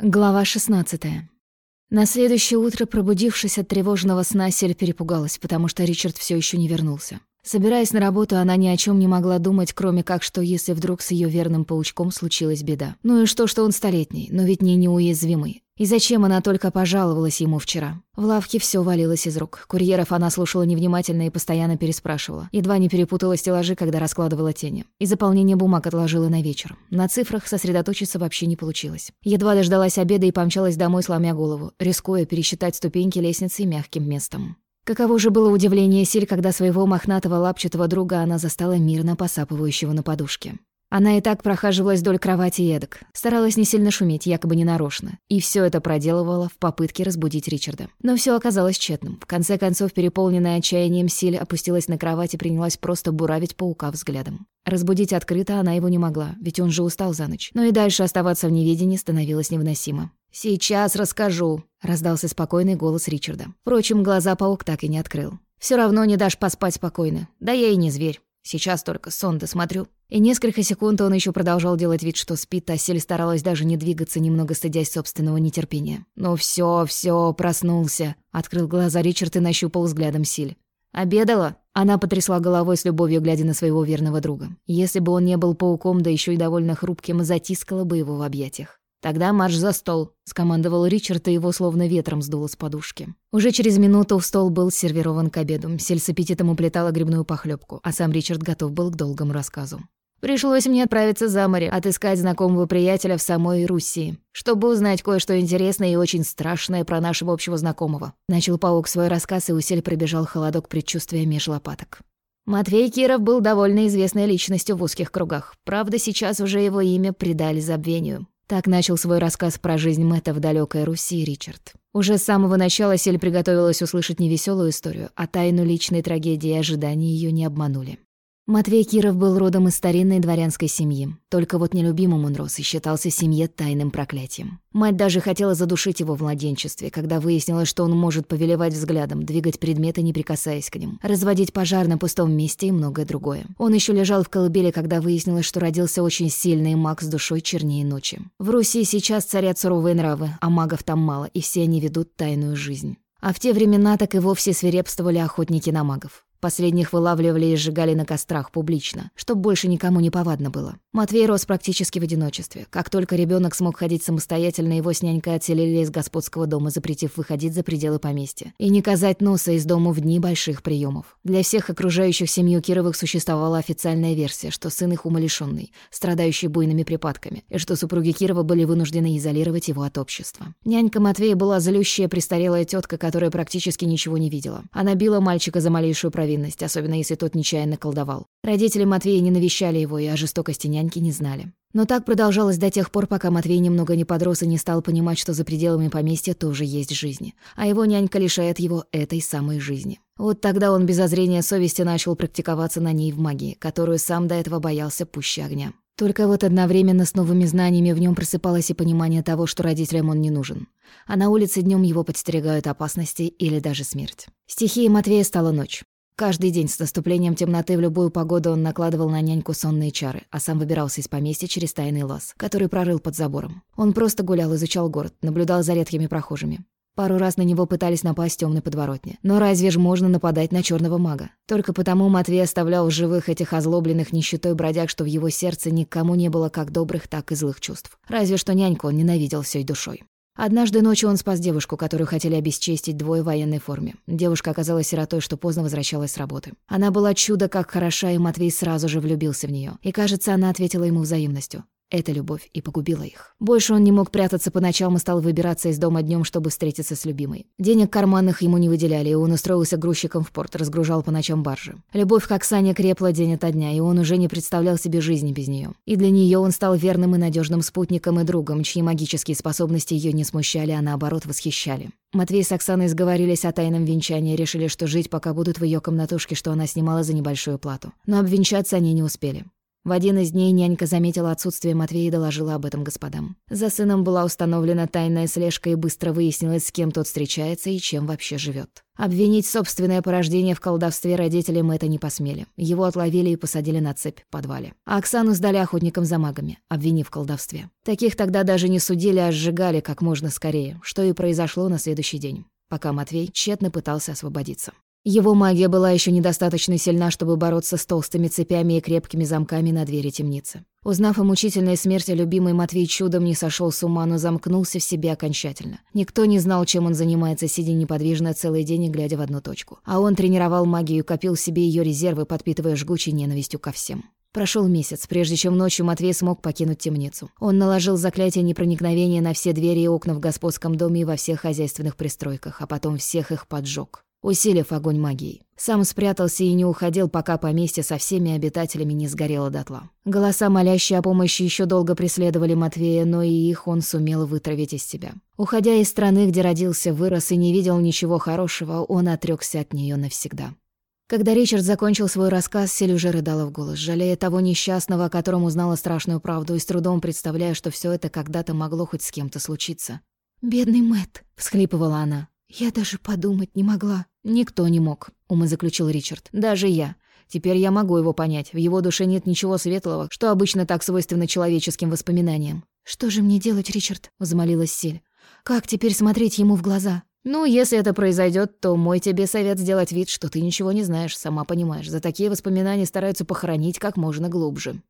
Глава 16. На следующее утро, пробудившись от тревожного сна, Сель перепугалась, потому что Ричард все еще не вернулся. Собираясь на работу, она ни о чем не могла думать, кроме как, что если вдруг с ее верным паучком случилась беда. Ну и что, что он столетний, но ведь не неуязвимый. И зачем она только пожаловалась ему вчера? В лавке все валилось из рук. Курьеров она слушала невнимательно и постоянно переспрашивала. Едва не перепутала стеллажи, когда раскладывала тени. И заполнение бумаг отложила на вечер. На цифрах сосредоточиться вообще не получилось. Едва дождалась обеда и помчалась домой, сломя голову, рискуя пересчитать ступеньки лестницы мягким местом. Каково же было удивление Силь, когда своего мохнатого лапчатого друга она застала мирно посапывающего на подушке. Она и так прохаживалась вдоль кровати эдак, старалась не сильно шуметь, якобы ненарочно, и все это проделывала в попытке разбудить Ричарда. Но все оказалось тщетным. В конце концов, переполненная отчаянием Силь опустилась на кровать и принялась просто буравить паука взглядом. Разбудить открыто она его не могла, ведь он же устал за ночь. Но и дальше оставаться в неведении становилось невыносимо. «Сейчас расскажу», — раздался спокойный голос Ричарда. Впрочем, глаза паук так и не открыл. Все равно не дашь поспать спокойно. Да я и не зверь. Сейчас только сон досмотрю». И несколько секунд он еще продолжал делать вид, что спит, а Сель старалась даже не двигаться, немного стыдясь собственного нетерпения. «Ну все, все, проснулся», — открыл глаза Ричард и нащупал взглядом Силь. «Обедала?» Она потрясла головой с любовью, глядя на своего верного друга. Если бы он не был пауком, да еще и довольно хрупким, затискала бы его в объятиях. «Тогда марш за стол», — скомандовал Ричард, и его словно ветром сдуло с подушки. Уже через минуту стол был сервирован к обеду. Сель с аппетитом уплетала грибную похлебку, а сам Ричард готов был к долгому рассказу. Пришлось мне отправиться за море, отыскать знакомого приятеля в самой Руси, чтобы узнать кое-что интересное и очень страшное про нашего общего знакомого. Начал паук свой рассказ, и у Сель пробежал холодок предчувствия меж лопаток. Матвей Киров был довольно известной личностью в узких кругах. Правда, сейчас уже его имя придали забвению. Так начал свой рассказ про жизнь Мэтта в далекой Руси Ричард. Уже с самого начала Сель приготовилась услышать не веселую историю, а тайну личной трагедии и ожидания ее не обманули. Матвей Киров был родом из старинной дворянской семьи. Только вот нелюбимым он рос и считался семье тайным проклятием. Мать даже хотела задушить его в младенчестве, когда выяснилось, что он может повелевать взглядом, двигать предметы, не прикасаясь к ним, разводить пожар на пустом месте и многое другое. Он еще лежал в колыбели, когда выяснилось, что родился очень сильный маг с душой чернее ночи. В Руси сейчас царят суровые нравы, а магов там мало, и все они ведут тайную жизнь. А в те времена так и вовсе свирепствовали охотники на магов. Последних вылавливали и сжигали на кострах публично, чтобы больше никому не повадно было. Матвей рос практически в одиночестве. Как только ребенок смог ходить самостоятельно, его с нянькой отселили из господского дома, запретив выходить за пределы поместья. И не казать носа из дома в дни больших приемов. Для всех окружающих семью Кировых существовала официальная версия, что сын их умалишенный, страдающий буйными припадками, и что супруги Кирова были вынуждены изолировать его от общества. Нянька Матвея была злющая престарелая тетка, которая практически ничего не видела. Она била мальчика за малейшую провинность провинность, особенно если тот нечаянно колдовал. Родители Матвея не навещали его и о жестокости няньки не знали. Но так продолжалось до тех пор, пока Матвей немного не подрос и не стал понимать, что за пределами поместья тоже есть жизнь, а его нянька лишает его этой самой жизни. Вот тогда он без озрения совести начал практиковаться на ней в магии, которую сам до этого боялся пуще огня. Только вот одновременно с новыми знаниями в нем просыпалось и понимание того, что родителям он не нужен. А на улице днем его подстерегают опасности или даже смерть. Стихией Матвея стала ночь. Каждый день с наступлением темноты в любую погоду он накладывал на няньку сонные чары, а сам выбирался из поместья через тайный лаз, который прорыл под забором. Он просто гулял, изучал город, наблюдал за редкими прохожими. Пару раз на него пытались напасть темной подворотни. Но разве ж можно нападать на черного мага? Только потому Матвей оставлял в живых этих озлобленных нищетой бродяг, что в его сердце никому не было как добрых, так и злых чувств. Разве что няньку он ненавидел всей душой. Однажды ночью он спас девушку, которую хотели обесчестить двое в военной форме. Девушка оказалась сиротой, что поздно возвращалась с работы. Она была чудо как хороша, и Матвей сразу же влюбился в нее. И, кажется, она ответила ему взаимностью. Эта любовь и погубила их. Больше он не мог прятаться по ночам и стал выбираться из дома днем, чтобы встретиться с любимой. Денег карманных ему не выделяли, и он устроился грузчиком в порт, разгружал по ночам баржи. Любовь к Оксане крепла день ото дня, и он уже не представлял себе жизни без нее. И для нее он стал верным и надежным спутником и другом, чьи магические способности ее не смущали, а наоборот восхищали. Матвей с Оксаной сговорились о тайном венчании, решили, что жить пока будут в ее комнатушке, что она снимала за небольшую плату. Но обвенчаться они не успели. В один из дней нянька заметила отсутствие Матвея и доложила об этом господам. За сыном была установлена тайная слежка и быстро выяснилось, с кем тот встречается и чем вообще живет. Обвинить собственное порождение в колдовстве родителям это не посмели. Его отловили и посадили на цепь в подвале. А Оксану сдали охотникам за магами, обвинив в колдовстве. Таких тогда даже не судили, а сжигали как можно скорее, что и произошло на следующий день, пока Матвей тщетно пытался освободиться. Его магия была еще недостаточно сильна, чтобы бороться с толстыми цепями и крепкими замками на двери темницы. Узнав о мучительной смерти, любимый Матвей чудом не сошел с ума, но замкнулся в себе окончательно. Никто не знал, чем он занимается, сидя неподвижно целый день и глядя в одну точку. А он тренировал магию, копил себе ее резервы, подпитывая жгучей ненавистью ко всем. Прошел месяц, прежде чем ночью Матвей смог покинуть темницу. Он наложил заклятие непроникновения на все двери и окна в господском доме и во всех хозяйственных пристройках, а потом всех их поджег усилив огонь магии. Сам спрятался и не уходил, пока поместье со всеми обитателями не сгорело дотла. Голоса, молящие о помощи, еще долго преследовали Матвея, но и их он сумел вытравить из себя. Уходя из страны, где родился, вырос и не видел ничего хорошего, он отрекся от нее навсегда. Когда Ричард закончил свой рассказ, Сель уже рыдала в голос, жалея того несчастного, о котором узнала страшную правду, и с трудом представляя, что все это когда-то могло хоть с кем-то случиться. «Бедный Мэтт», — всхлипывала она. «Я даже подумать не могла». «Никто не мог», — умозаключил Ричард. «Даже я. Теперь я могу его понять. В его душе нет ничего светлого, что обычно так свойственно человеческим воспоминаниям». «Что же мне делать, Ричард?» — взмолилась Силь. «Как теперь смотреть ему в глаза?» «Ну, если это произойдет, то мой тебе совет сделать вид, что ты ничего не знаешь, сама понимаешь. За такие воспоминания стараются похоронить как можно глубже».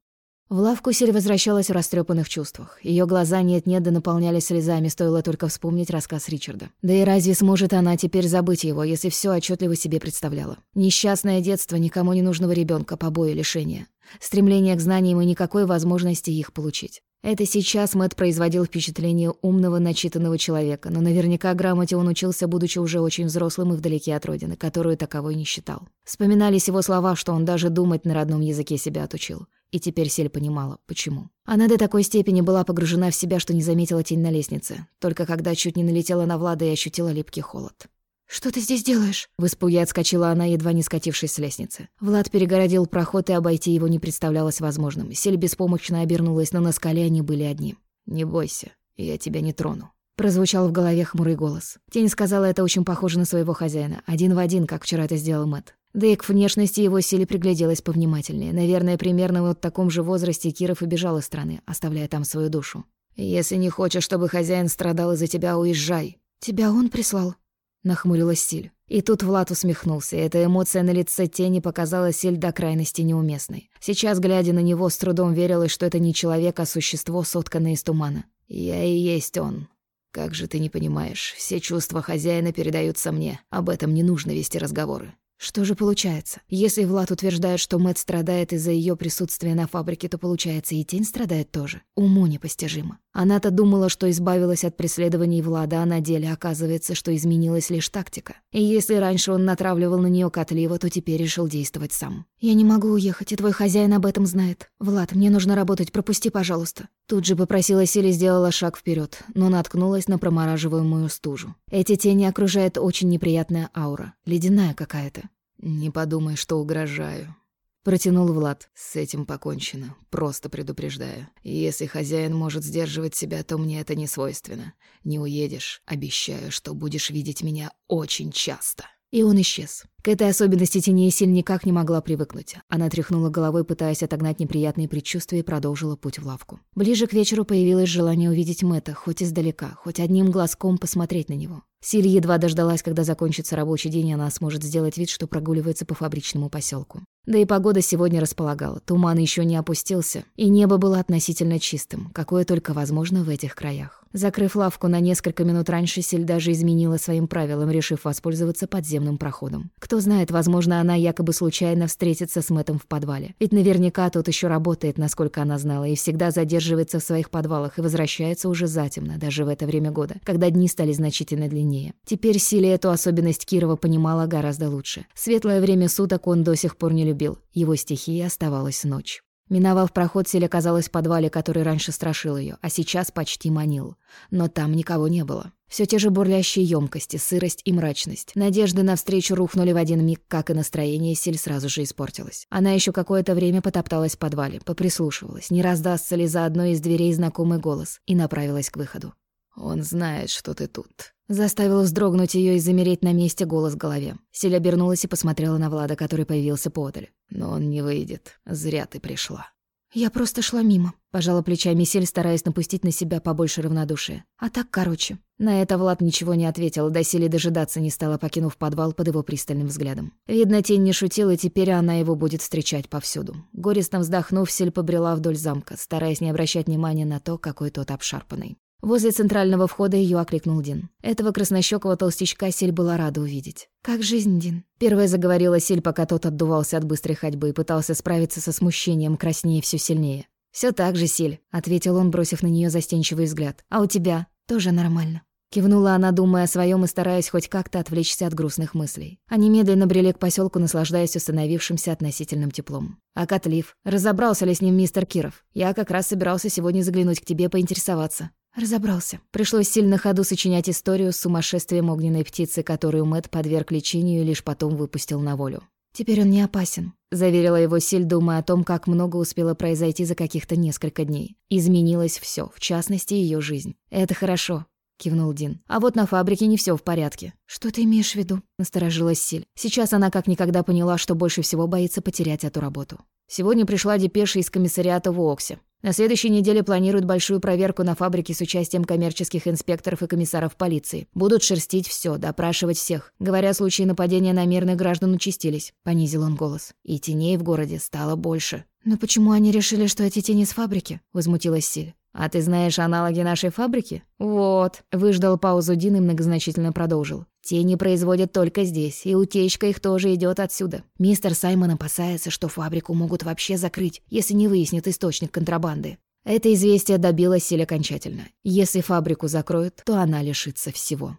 В лавку Сель возвращалась в растрепанных чувствах. Ее глаза нет-нет да наполнялись слезами, стоило только вспомнить рассказ Ричарда. Да и разве сможет она теперь забыть его, если все отчетливо себе представляла? Несчастное детство, никому не нужного ребенка, побои, лишения. Стремление к знаниям и никакой возможности их получить. Это сейчас Мэт производил впечатление умного, начитанного человека, но наверняка грамоте он учился, будучи уже очень взрослым и вдалеке от родины, которую таковой не считал. Вспоминались его слова, что он даже думать на родном языке себя отучил. И теперь Сель понимала, почему. Она до такой степени была погружена в себя, что не заметила тень на лестнице. Только когда чуть не налетела на Влада и ощутила липкий холод. «Что ты здесь делаешь?» В испуге отскочила она, едва не скатившись с лестницы. Влад перегородил проход, и обойти его не представлялось возможным. Сель беспомощно обернулась, но на скале они были одни. «Не бойся, я тебя не трону». Прозвучал в голове хмурый голос. Тень сказала это очень похоже на своего хозяина. Один в один, как вчера это сделал Мэтт. Да и к внешности его силе пригляделась повнимательнее. Наверное, примерно вот в таком же возрасте Киров и бежал из страны, оставляя там свою душу. «Если не хочешь, чтобы хозяин страдал из-за тебя, уезжай». «Тебя он прислал?» — нахмурилась Силь. И тут Влад усмехнулся, эта эмоция на лице тени показалась Силь до крайности неуместной. Сейчас, глядя на него, с трудом верилось, что это не человек, а существо, сотканное из тумана. «Я и есть он. Как же ты не понимаешь, все чувства хозяина передаются мне. Об этом не нужно вести разговоры. Что же получается? Если Влад утверждает, что Мэт страдает из-за ее присутствия на фабрике, то получается и тень страдает тоже. Уму непостижимо. Она-то думала, что избавилась от преследований Влада, а на деле оказывается, что изменилась лишь тактика. И если раньше он натравливал на нее котлива, то теперь решил действовать сам. «Я не могу уехать, и твой хозяин об этом знает. Влад, мне нужно работать, пропусти, пожалуйста». Тут же попросила Сили, сделала шаг вперед, но наткнулась на промораживаемую стужу. Эти тени окружает очень неприятная аура, ледяная какая-то. «Не подумай, что угрожаю», Протянул Влад. «С этим покончено. Просто предупреждаю. Если хозяин может сдерживать себя, то мне это не свойственно. Не уедешь. Обещаю, что будешь видеть меня очень часто». И он исчез. К этой особенности теней Силь никак не могла привыкнуть. Она тряхнула головой, пытаясь отогнать неприятные предчувствия, и продолжила путь в лавку. Ближе к вечеру появилось желание увидеть Мэтта, хоть издалека, хоть одним глазком посмотреть на него. Силь едва дождалась, когда закончится рабочий день, и она сможет сделать вид, что прогуливается по фабричному поселку. Да и погода сегодня располагала. Туман еще не опустился, и небо было относительно чистым, какое только возможно в этих краях. Закрыв лавку на несколько минут раньше, Силь даже изменила своим правилам, решив воспользоваться подземным проходом. Кто знает, возможно, она якобы случайно встретится с Мэттом в подвале. Ведь наверняка тот еще работает, насколько она знала, и всегда задерживается в своих подвалах и возвращается уже затемно, даже в это время года, когда дни стали значительно длиннее. Теперь Силе эту особенность Кирова понимала гораздо лучше. Светлое время суток он до сих пор не любил. Его стихией оставалась ночь. Миновав проход, Сель оказалась в подвале, который раньше страшил ее, а сейчас почти манил. Но там никого не было. Все те же бурлящие емкости, сырость и мрачность. Надежды навстречу рухнули в один миг, как и настроение Силь сразу же испортилось. Она еще какое-то время потопталась в подвале, поприслушивалась, не раздастся ли за одной из дверей знакомый голос, и направилась к выходу. «Он знает, что ты тут», Заставил вздрогнуть ее и замереть на месте голос в голове. Селя обернулась и посмотрела на Влада, который появился подаль. «Но он не выйдет. Зря ты пришла». «Я просто шла мимо», — пожала плечами Сель, стараясь напустить на себя побольше равнодушия. «А так, короче». На это Влад ничего не ответил, до Сели дожидаться не стала, покинув подвал под его пристальным взглядом. Видно, тень не шутила, и теперь она его будет встречать повсюду. Горестно вздохнув, Сель побрела вдоль замка, стараясь не обращать внимания на то, какой тот обшарпанный. Возле центрального входа ее окликнул Дин. Этого краснощекого толстячка Силь была рада увидеть. «Как жизнь, Дин?» Первая заговорила Силь, пока тот отдувался от быстрой ходьбы и пытался справиться со смущением, краснее все сильнее. Все так же, Силь», — ответил он, бросив на нее застенчивый взгляд. «А у тебя?» «Тоже нормально». Кивнула она, думая о своем и стараясь хоть как-то отвлечься от грустных мыслей. Они медленно брели к поселку, наслаждаясь установившимся относительным теплом. «А Котлив? Разобрался ли с ним мистер Киров? Я как раз собирался сегодня заглянуть к тебе поинтересоваться». Разобрался. Пришлось сильно ходу сочинять историю с сумасшествием огненной птицы, которую Мэт подверг лечению и лишь потом выпустил на волю. «Теперь он не опасен», — заверила его Силь, думая о том, как много успело произойти за каких-то несколько дней. Изменилось все, в частности, ее жизнь. «Это хорошо», — кивнул Дин. «А вот на фабрике не все в порядке». «Что ты имеешь в виду?» — насторожилась Силь. Сейчас она как никогда поняла, что больше всего боится потерять эту работу. Сегодня пришла депеша из комиссариата в Оксе. На следующей неделе планируют большую проверку на фабрике с участием коммерческих инспекторов и комиссаров полиции. Будут шерстить все, допрашивать всех. Говоря, случаи нападения на мирных граждан участились. Понизил он голос. И теней в городе стало больше. «Но почему они решили, что эти тени с фабрики?» Возмутилась Силь. «А ты знаешь аналоги нашей фабрики?» «Вот». Выждал паузу Дин и многозначительно продолжил. «Тени производят только здесь, и утечка их тоже идет отсюда. Мистер Саймон опасается, что фабрику могут вообще закрыть, если не выяснят источник контрабанды. Это известие добило Силь окончательно. Если фабрику закроют, то она лишится всего.